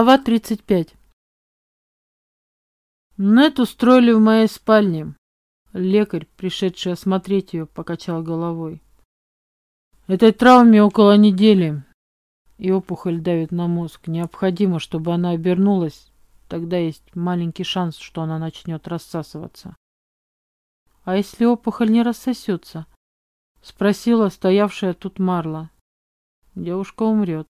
Глава 35. Нет устроили в моей спальне. Лекарь, пришедший осмотреть ее, покачал головой. Этой травме около недели, и опухоль давит на мозг. Необходимо, чтобы она обернулась. Тогда есть маленький шанс, что она начнет рассасываться. А если опухоль не рассосется? Спросила стоявшая тут Марла. Девушка умрет.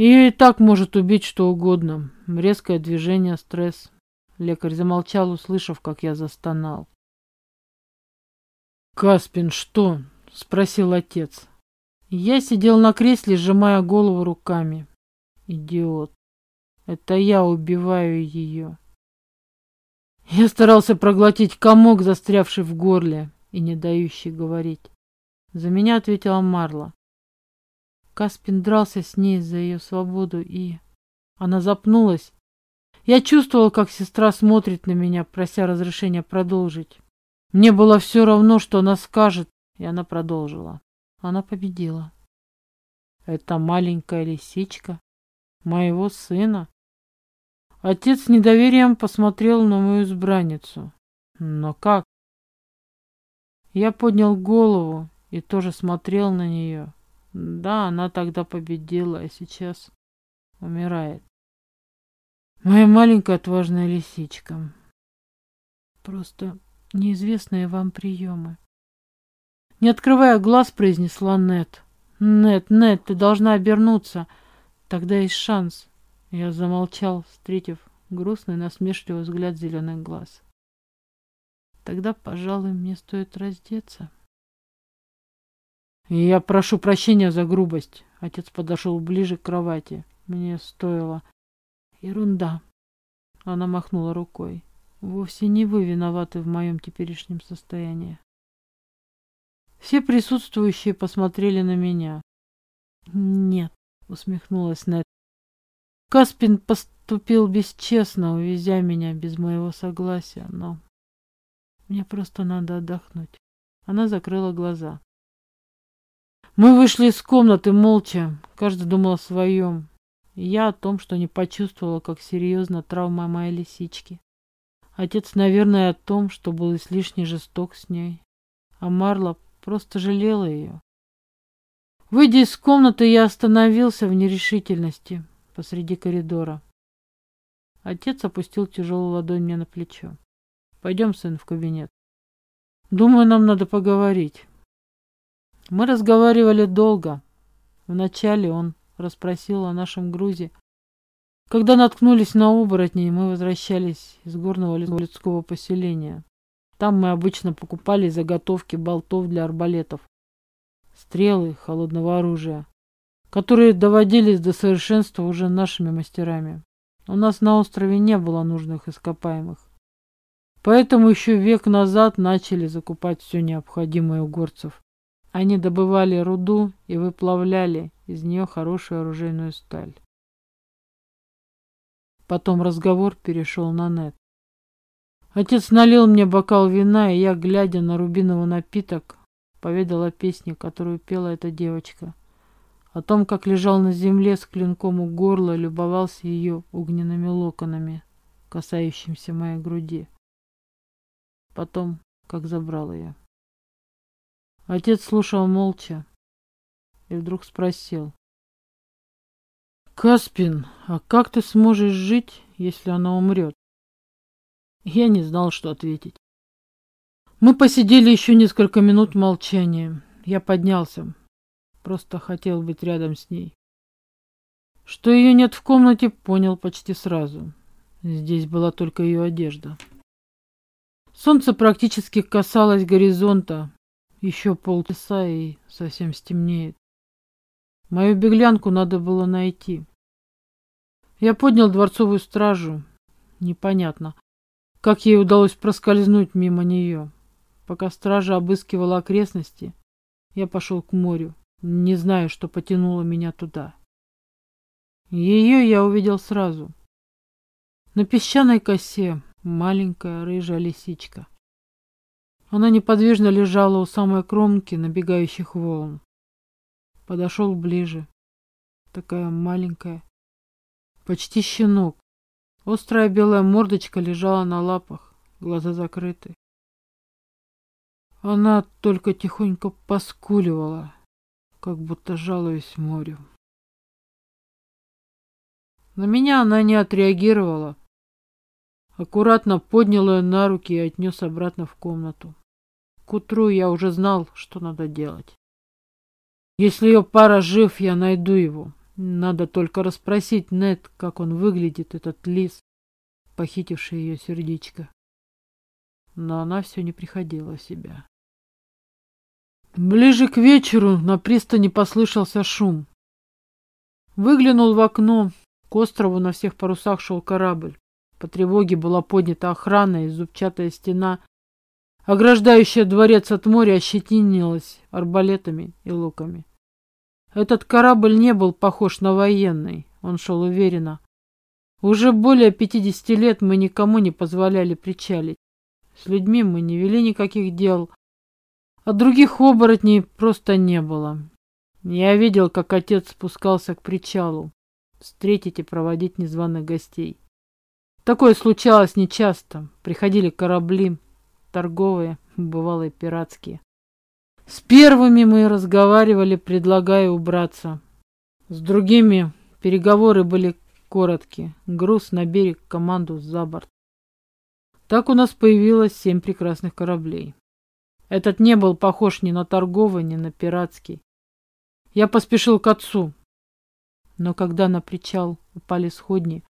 Ее и так может убить что угодно. Резкое движение, стресс. Лекарь замолчал, услышав, как я застонал. «Каспин, что?» — спросил отец. Я сидел на кресле, сжимая голову руками. Идиот. Это я убиваю ее. Я старался проглотить комок, застрявший в горле и не дающий говорить. За меня ответила Марла. Каспин дрался с ней за ее свободу, и... Она запнулась. Я чувствовал, как сестра смотрит на меня, прося разрешения продолжить. Мне было все равно, что она скажет, и она продолжила. Она победила. Это маленькая лисичка моего сына. Отец с недоверием посмотрел на мою избранницу. Но как? Я поднял голову и тоже смотрел на нее. Да, она тогда победила, а сейчас умирает. Моя маленькая отважная лисичка. Просто неизвестные вам приемы. Не открывая глаз, произнесла Нет. Нет, Нет, ты должна обернуться. Тогда есть шанс. Я замолчал, встретив грустный, насмешливый взгляд зеленых глаз. Тогда, пожалуй, мне стоит раздеться. Я прошу прощения за грубость. Отец подошел ближе к кровати. Мне стоило. Ерунда. Она махнула рукой. Вовсе не вы виноваты в моем теперешнем состоянии. Все присутствующие посмотрели на меня. Нет, усмехнулась Нет. Каспин поступил бесчестно, увезя меня без моего согласия, но мне просто надо отдохнуть. Она закрыла глаза. Мы вышли из комнаты молча, каждый думал о своем. я о том, что не почувствовала, как серьезно травма моей лисички. Отец, наверное, о том, что был излишне жесток с ней. А Марла просто жалела ее. Выйдя из комнаты, я остановился в нерешительности посреди коридора. Отец опустил тяжелую ладонь мне на плечо. Пойдем, сын, в кабинет. Думаю, нам надо поговорить. Мы разговаривали долго. Вначале он расспросил о нашем грузе. Когда наткнулись на оборотней, мы возвращались из горного людского поселения. Там мы обычно покупали заготовки болтов для арбалетов, стрелы холодного оружия, которые доводились до совершенства уже нашими мастерами. У нас на острове не было нужных ископаемых. Поэтому еще век назад начали закупать все необходимое у горцев. Они добывали руду и выплавляли из нее хорошую оружейную сталь. Потом разговор перешел на нет. Отец налил мне бокал вина, и я, глядя на рубиновый напиток, поведал о песне, которую пела эта девочка. О том, как лежал на земле с клинком у горла, любовался ее огненными локонами, касающимся моей груди. Потом, как забрал ее. Отец слушал молча и вдруг спросил. «Каспин, а как ты сможешь жить, если она умрет?» Я не знал, что ответить. Мы посидели еще несколько минут в молчании. Я поднялся. Просто хотел быть рядом с ней. Что ее нет в комнате, понял почти сразу. Здесь была только ее одежда. Солнце практически касалось горизонта, еще полчаса и совсем стемнеет. Мою беглянку надо было найти. Я поднял дворцовую стражу. Непонятно, как ей удалось проскользнуть мимо нее. Пока стража обыскивала окрестности, я пошел к морю, не знаю, что потянуло меня туда. Ее я увидел сразу. На песчаной косе маленькая рыжая лисичка. Она неподвижно лежала у самой кромки набегающих волн. Подошел ближе. Такая маленькая. почти щенок. Острая белая мордочка лежала на лапах, глаза закрыты. Она только тихонько поскуливала, как будто жалуясь морю. На меня она не отреагировала. Аккуратно поднял ее на руки и отнес обратно в комнату. К утру я уже знал, что надо делать. Если ее пара жив, я найду его. Надо только расспросить Нет, как он выглядит, этот лис, похитивший ее сердечко. Но она все не приходила в себя. Ближе к вечеру на пристани послышался шум. Выглянул в окно. К острову на всех парусах шел корабль. По тревоге была поднята охрана, и зубчатая стена, ограждающая дворец от моря, ощетинилась арбалетами и луками. Этот корабль не был похож на военный, он шел уверенно. Уже более пятидесяти лет мы никому не позволяли причалить. С людьми мы не вели никаких дел, а других оборотней просто не было. Я видел, как отец спускался к причалу, встретить и проводить незваных гостей. Такое случалось нечасто. Приходили корабли, торговые, бывалые пиратские. С первыми мы разговаривали, предлагая убраться. С другими переговоры были короткие. Груз на берег, команду за борт. Так у нас появилось семь прекрасных кораблей. Этот не был похож ни на торговый, ни на пиратский. Я поспешил к отцу. Но когда на причал упали сходни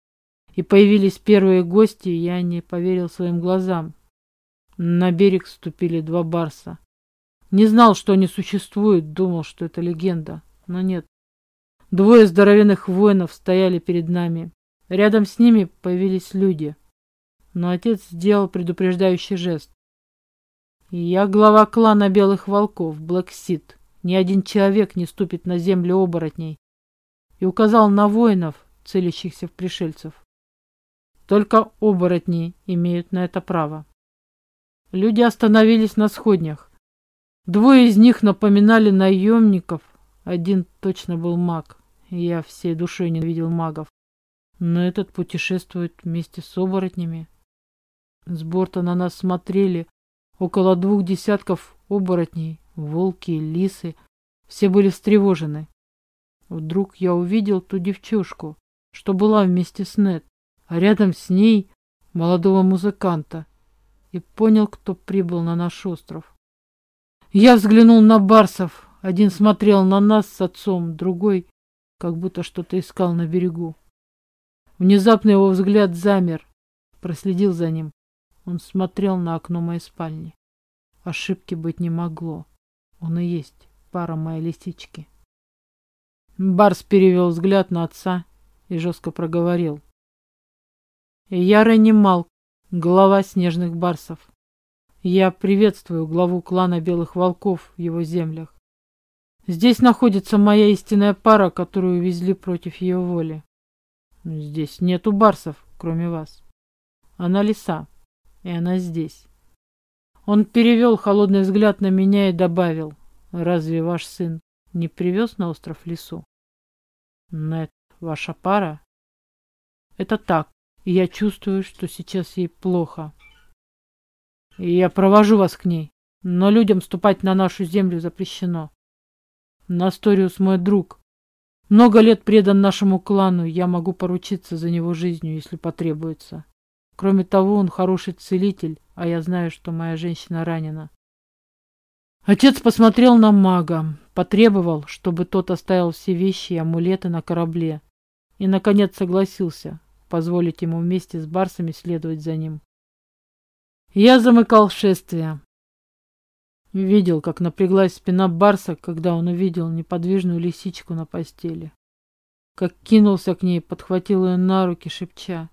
и появились первые гости, я не поверил своим глазам. На берег ступили два барса. Не знал, что они существуют, думал, что это легенда. Но нет. Двое здоровенных воинов стояли перед нами. Рядом с ними появились люди. Но отец сделал предупреждающий жест. Я глава клана Белых Волков, Блэксид. Ни один человек не ступит на землю оборотней. И указал на воинов, целящихся в пришельцев. Только оборотни имеют на это право. Люди остановились на сходнях. Двое из них напоминали наемников. Один точно был маг. Я всей душой ненавидел магов. Но этот путешествует вместе с оборотнями. С борта на нас смотрели, Около двух десятков оборотней, волки, лисы, все были встревожены. Вдруг я увидел ту девчушку, что была вместе с Нет, а рядом с ней молодого музыканта, и понял, кто прибыл на наш остров. Я взглянул на барсов. Один смотрел на нас с отцом, другой как будто что-то искал на берегу. Внезапно его взгляд замер, проследил за ним. Он смотрел на окно моей спальни. Ошибки быть не могло. Он и есть пара моей лисички. Барс перевел взгляд на отца и жестко проговорил. Я Ренни Малк, глава снежных барсов. Я приветствую главу клана Белых Волков в его землях. Здесь находится моя истинная пара, которую увезли против ее воли. Здесь нету барсов, кроме вас. Она лиса, и она здесь. Он перевел холодный взгляд на меня и добавил, разве ваш сын не привез на остров лесу? Нет, ваша пара? Это так, я чувствую, что сейчас ей плохо. Я провожу вас к ней, но людям ступать на нашу землю запрещено. Насториус мой друг. Много лет предан нашему клану, я могу поручиться за него жизнью, если потребуется. Кроме того, он хороший целитель, а я знаю, что моя женщина ранена. Отец посмотрел на мага, потребовал, чтобы тот оставил все вещи и амулеты на корабле, и, наконец, согласился позволить ему вместе с барсами следовать за ним. Я замыкал шествие. Видел, как напряглась спина барса, когда он увидел неподвижную лисичку на постели. Как кинулся к ней, подхватил ее на руки, шепча.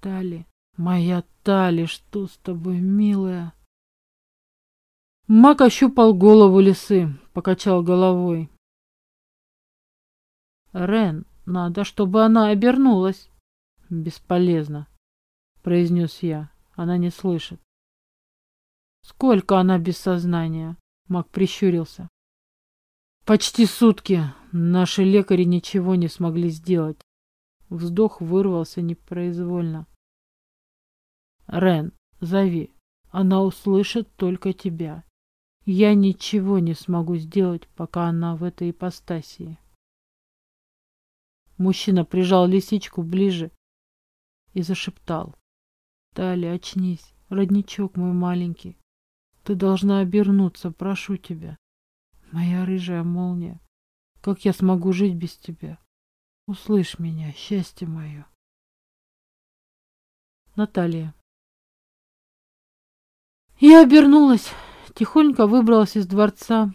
«Тали, Моя Тали, что с тобой, милая? Мак ощупал голову лисы, покачал головой. Рен, надо, чтобы она обернулась. Бесполезно, произнес я. Она не слышит. Сколько она без сознания? Мак прищурился. Почти сутки. Наши лекари ничего не смогли сделать. Вздох вырвался непроизвольно. Рен, зови. Она услышит только тебя. Я ничего не смогу сделать, пока она в этой ипостасии. Мужчина прижал лисичку ближе и зашептал. Тали, очнись, родничок мой маленький. Ты должна обернуться, прошу тебя. Моя рыжая молния, как я смогу жить без тебя? Услышь меня, счастье мое. Наталья. Я обернулась, тихонько выбралась из дворца.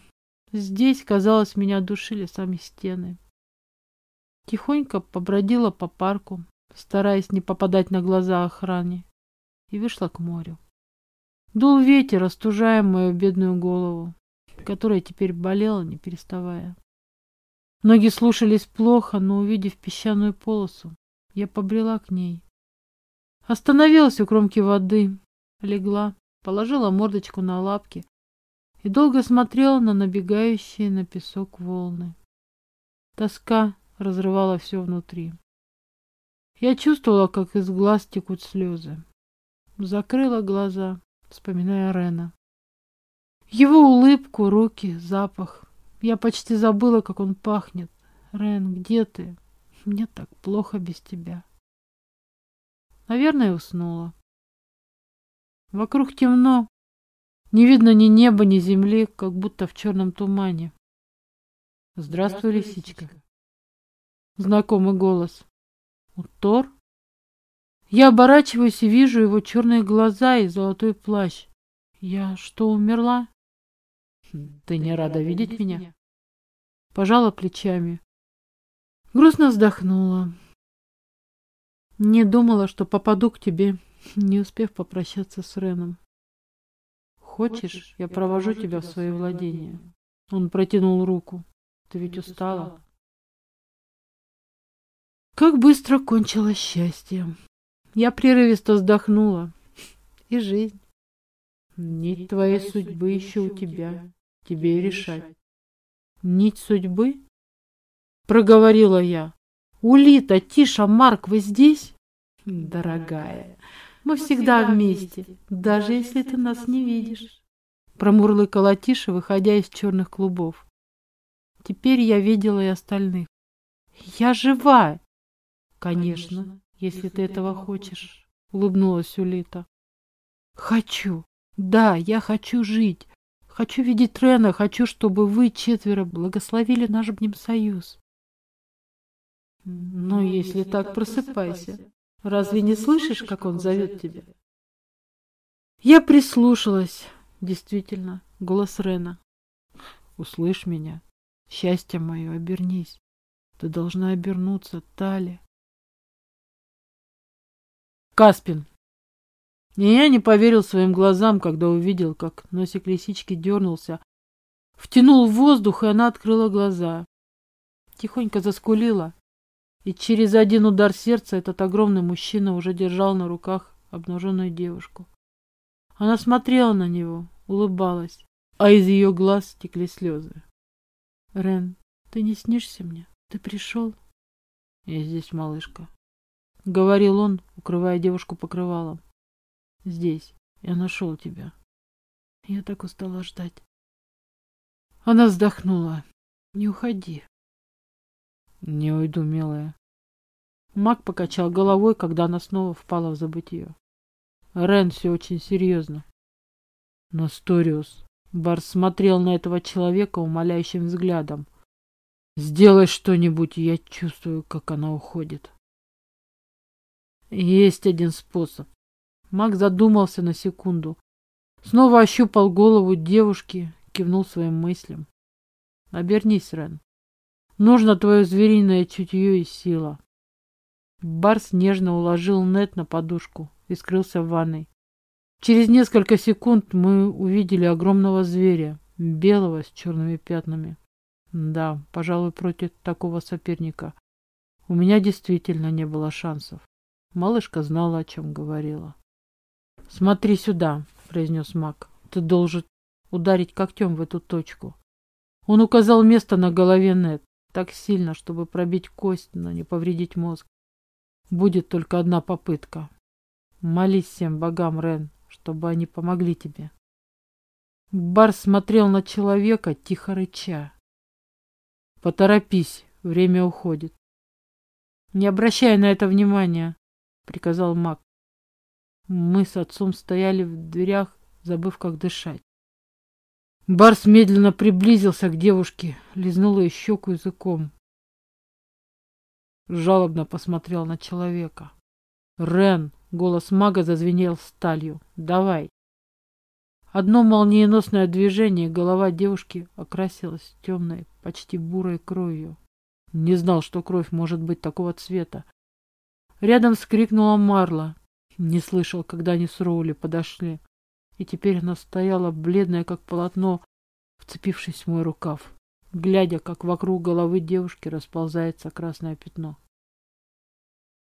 Здесь, казалось, меня душили сами стены. Тихонько побродила по парку, стараясь не попадать на глаза охране, и вышла к морю. Дул ветер, остужая мою бедную голову, которая теперь болела, не переставая. Ноги слушались плохо, но, увидев песчаную полосу, я побрела к ней. Остановилась у кромки воды, легла, положила мордочку на лапки и долго смотрела на набегающие на песок волны. Тоска разрывала все внутри. Я чувствовала, как из глаз текут слезы. Закрыла глаза, вспоминая Рена. Его улыбку, руки, запах. Я почти забыла, как он пахнет. Рен, где ты? Мне так плохо без тебя. Наверное, уснула. Вокруг темно. Не видно ни неба, ни земли, как будто в черном тумане. Здравствуй, лисичка. Знакомый голос. Утор? Я оборачиваюсь и вижу его черные глаза и золотой плащ. Я что, умерла? Ты не рада видеть меня? Пожала плечами. Грустно вздохнула. Не думала, что попаду к тебе, не успев попрощаться с Реном. Хочешь, я провожу тебя в свои владения? Он протянул руку. Ты ведь устала? Как быстро кончилось счастье. Я прерывисто вздохнула. И жизнь. Нить твоей судьбы еще у тебя. Тебе решать. Нить судьбы? Проговорила я. Улита, Тиша, Марк, вы здесь? Дорогая, мы всегда вместе, даже если ты нас не видишь. Промурлыкала Тиша, выходя из черных клубов. Теперь я видела и остальных. Я жива! Конечно, если ты этого хочешь, улыбнулась Улита. Хочу. Да, я хочу жить. Хочу видеть Рена, хочу, чтобы вы четверо благословили наш союз. Ну, если так, просыпайся. Разве не слышишь, как он зовет тебя? Я прислушалась. Действительно, голос Рена. Услышь меня. Счастье мое, обернись. Ты должна обернуться, Тали. Каспин. И я не поверил своим глазам, когда увидел, как носик лисички дернулся, втянул воздух, и она открыла глаза. Тихонько заскулила, и через один удар сердца этот огромный мужчина уже держал на руках обнаженную девушку. Она смотрела на него, улыбалась, а из ее глаз текли слезы. «Рен, ты не снишься мне? Ты пришел?» «Я здесь, малышка», — говорил он, укрывая девушку покрывалом. «Здесь. Я нашел тебя. Я так устала ждать». Она вздохнула. «Не уходи». «Не уйду, милая». Мак покачал головой, когда она снова впала в забытье. «Рен, все очень серьезно». «Насториус». Барс смотрел на этого человека умоляющим взглядом. «Сделай что-нибудь, я чувствую, как она уходит». Есть один способ. Мак задумался на секунду. Снова ощупал голову девушки, кивнул своим мыслям. Обернись, Рен. Нужно твое звериное чутье и сила. Барс нежно уложил Нет на подушку и скрылся в ванной. Через несколько секунд мы увидели огромного зверя, белого с черными пятнами. Да, пожалуй, против такого соперника у меня действительно не было шансов. Малышка знала, о чем говорила. «Смотри сюда», — произнес маг. «Ты должен ударить когтем в эту точку». Он указал место на голове Нет, так сильно, чтобы пробить кость, но не повредить мозг. Будет только одна попытка. Молись всем богам, Рен, чтобы они помогли тебе. Барс смотрел на человека, тихо рыча. Поторопись, время уходит. Не обращай на это внимания, приказал маг. Мы с отцом стояли в дверях, забыв, как дышать. Барс медленно приблизился к девушке, лизнул ее щеку языком. Жалобно посмотрел на человека. «Рен!» — голос мага зазвенел сталью. «Давай!» Одно молниеносное движение, голова девушки окрасилась темной, почти бурой кровью. Не знал, что кровь может быть такого цвета. Рядом вскрикнула Марла. Не слышал, когда они с Роули подошли и теперь она стояла, бледная как полотно, вцепившись в мой рукав, глядя, как вокруг головы девушки расползается красное пятно.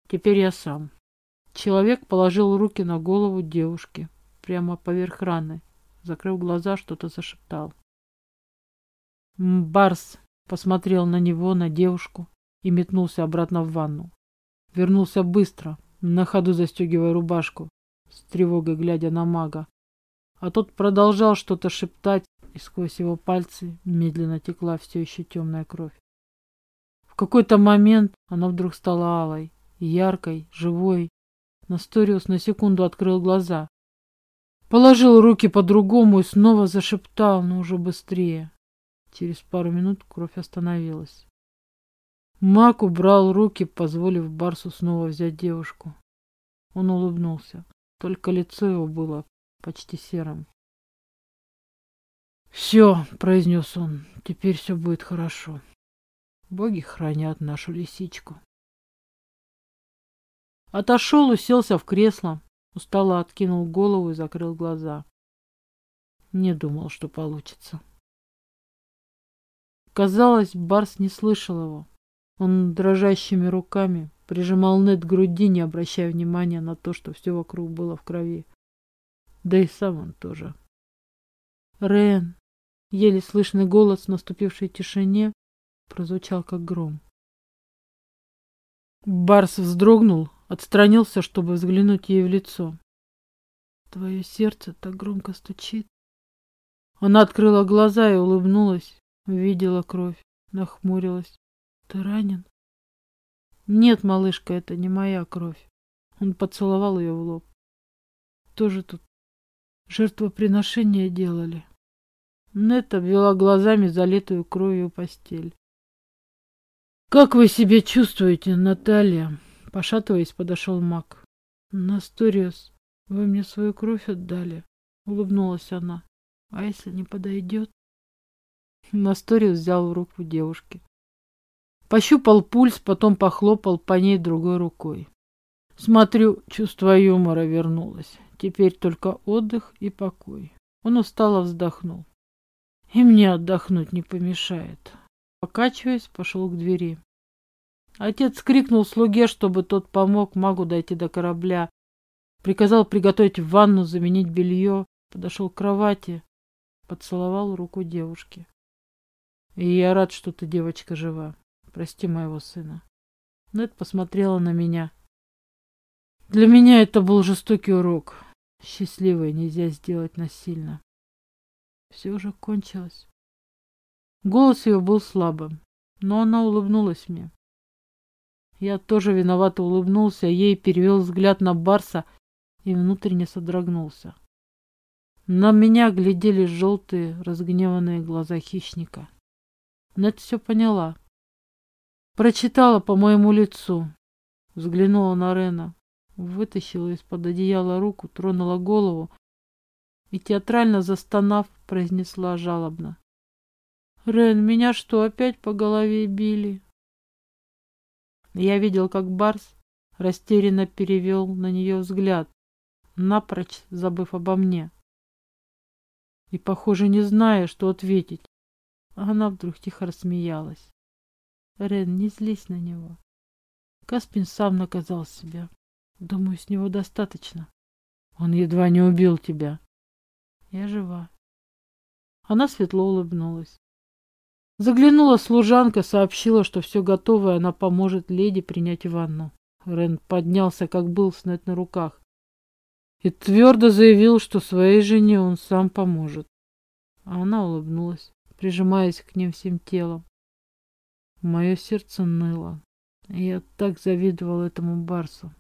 Теперь я сам. Человек положил руки на голову девушки, прямо поверх раны, закрыв глаза, что-то зашептал. Барс посмотрел на него, на девушку и метнулся обратно в ванну. Вернулся быстро, на ходу застегивая рубашку, с тревогой глядя на мага, а тот продолжал что-то шептать, и сквозь его пальцы медленно текла все еще темная кровь. В какой-то момент она вдруг стала алой, яркой, живой. Насториус на секунду открыл глаза. Положил руки по-другому и снова зашептал, но уже быстрее. Через пару минут кровь остановилась. Мак убрал руки, позволив Барсу снова взять девушку. Он улыбнулся. Только лицо его было почти серым. «Все», — произнес он, — «теперь все будет хорошо. Боги хранят нашу лисичку». Отошел, уселся в кресло, устало откинул голову и закрыл глаза. Не думал, что получится. Казалось, Барс не слышал его. Он дрожащими руками прижимал Нет к груди, не обращая внимания на то, что все вокруг было в крови. Да и сам он тоже. Рен, еле слышный голос в наступившей тишине, прозвучал как гром. Барс вздрогнул, отстранился, чтобы взглянуть ей в лицо. Твое сердце так громко стучит. Она открыла глаза и улыбнулась, увидела кровь, нахмурилась. Ты ранен? Нет, малышка, это не моя кровь. Он поцеловал ее в лоб. Тоже тут жертвоприношение делали. Нет обвела глазами залитую кровью постель. «Как вы себя чувствуете, Наталья?» Пошатываясь, подошел маг. «Насториус, вы мне свою кровь отдали?» Улыбнулась она. «А если не подойдет?» Насториус взял в руку девушки. Пощупал пульс, потом похлопал по ней другой рукой. Смотрю, чувство юмора вернулось. Теперь только отдых и покой. Он устало вздохнул. И мне отдохнуть не помешает. Покачиваясь, пошел к двери. Отец крикнул слуге, чтобы тот помог магу дойти до корабля. Приказал приготовить ванну, заменить белье. Подошел к кровати, поцеловал руку девушки. И я рад, что ты, девочка, жива. Прости моего сына. Нед посмотрела на меня. Для меня это был жестокий урок. Счастливой нельзя сделать насильно. Все уже кончилось. Голос ее был слабым, но она улыбнулась мне. Я тоже виновато улыбнулся, ей перевел взгляд на Барса и внутренне содрогнулся. На меня глядели желтые, разгневанные глаза хищника. Нед все поняла. Прочитала по моему лицу. Взглянула на Рена вытащила из-под одеяла руку, тронула голову и, театрально застонав, произнесла жалобно. «Рен, меня что, опять по голове били?» Я видел, как Барс растерянно перевел на нее взгляд, напрочь забыв обо мне. И, похоже, не зная, что ответить, она вдруг тихо рассмеялась. «Рен, не злись на него. Каспин сам наказал себя. Думаю, с него достаточно. Он едва не убил тебя. Я жива. Она светло улыбнулась. Заглянула служанка, сообщила, что все готово, и она поможет леди принять ванну. Рен поднялся, как был, с Нет на руках. И твердо заявил, что своей жене он сам поможет. А она улыбнулась, прижимаясь к ним всем телом. Мое сердце ныло. Я так завидовал этому барсу.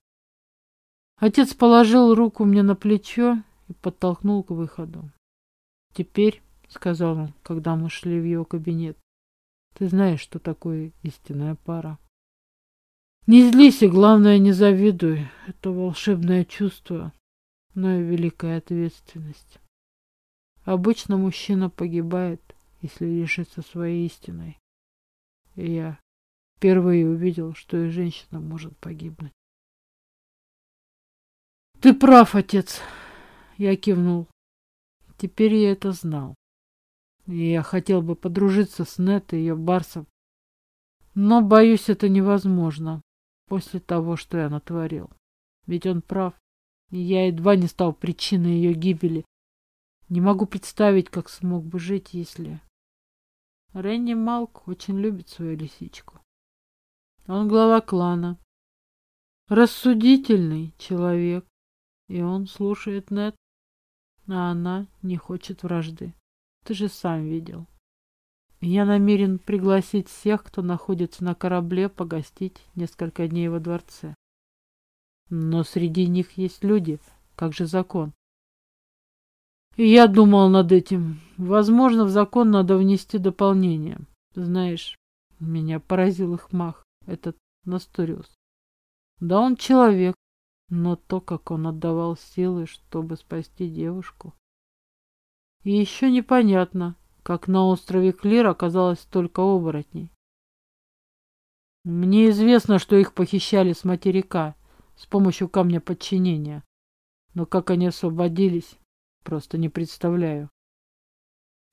Отец положил руку мне на плечо и подтолкнул к выходу. «Теперь», — сказал он, когда мы шли в его кабинет, — «ты знаешь, что такое истинная пара». Не злись и, главное, не завидуй. Это волшебное чувство, но и великая ответственность. Обычно мужчина погибает, если лишится своей истиной. Я впервые увидел, что и женщина может погибнуть. Ты прав, отец. Я кивнул. Теперь я это знал. И я хотел бы подружиться с Нет и ее Барсом. Но, боюсь, это невозможно после того, что я натворил. Ведь он прав. И я едва не стал причиной ее гибели. Не могу представить, как смог бы жить, если... Ренни Малк очень любит свою лисичку. Он глава клана. Рассудительный человек. И он слушает Нет, а она не хочет вражды. Ты же сам видел. Я намерен пригласить всех, кто находится на корабле, погостить несколько дней во дворце. Но среди них есть люди. Как же закон? Я думал над этим. Возможно, в закон надо внести дополнение. Знаешь, меня поразил их мах, этот Насториус. Да он человек, но то, как он отдавал силы, чтобы спасти девушку. И еще непонятно, как на острове Клир оказалось столько оборотней. Мне известно, что их похищали с материка с помощью камня подчинения. Но как они освободились, просто не представляю.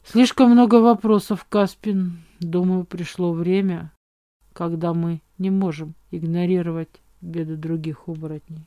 Слишком много вопросов, Каспин. Думаю, пришло время, когда мы не можем игнорировать беды других оборотней.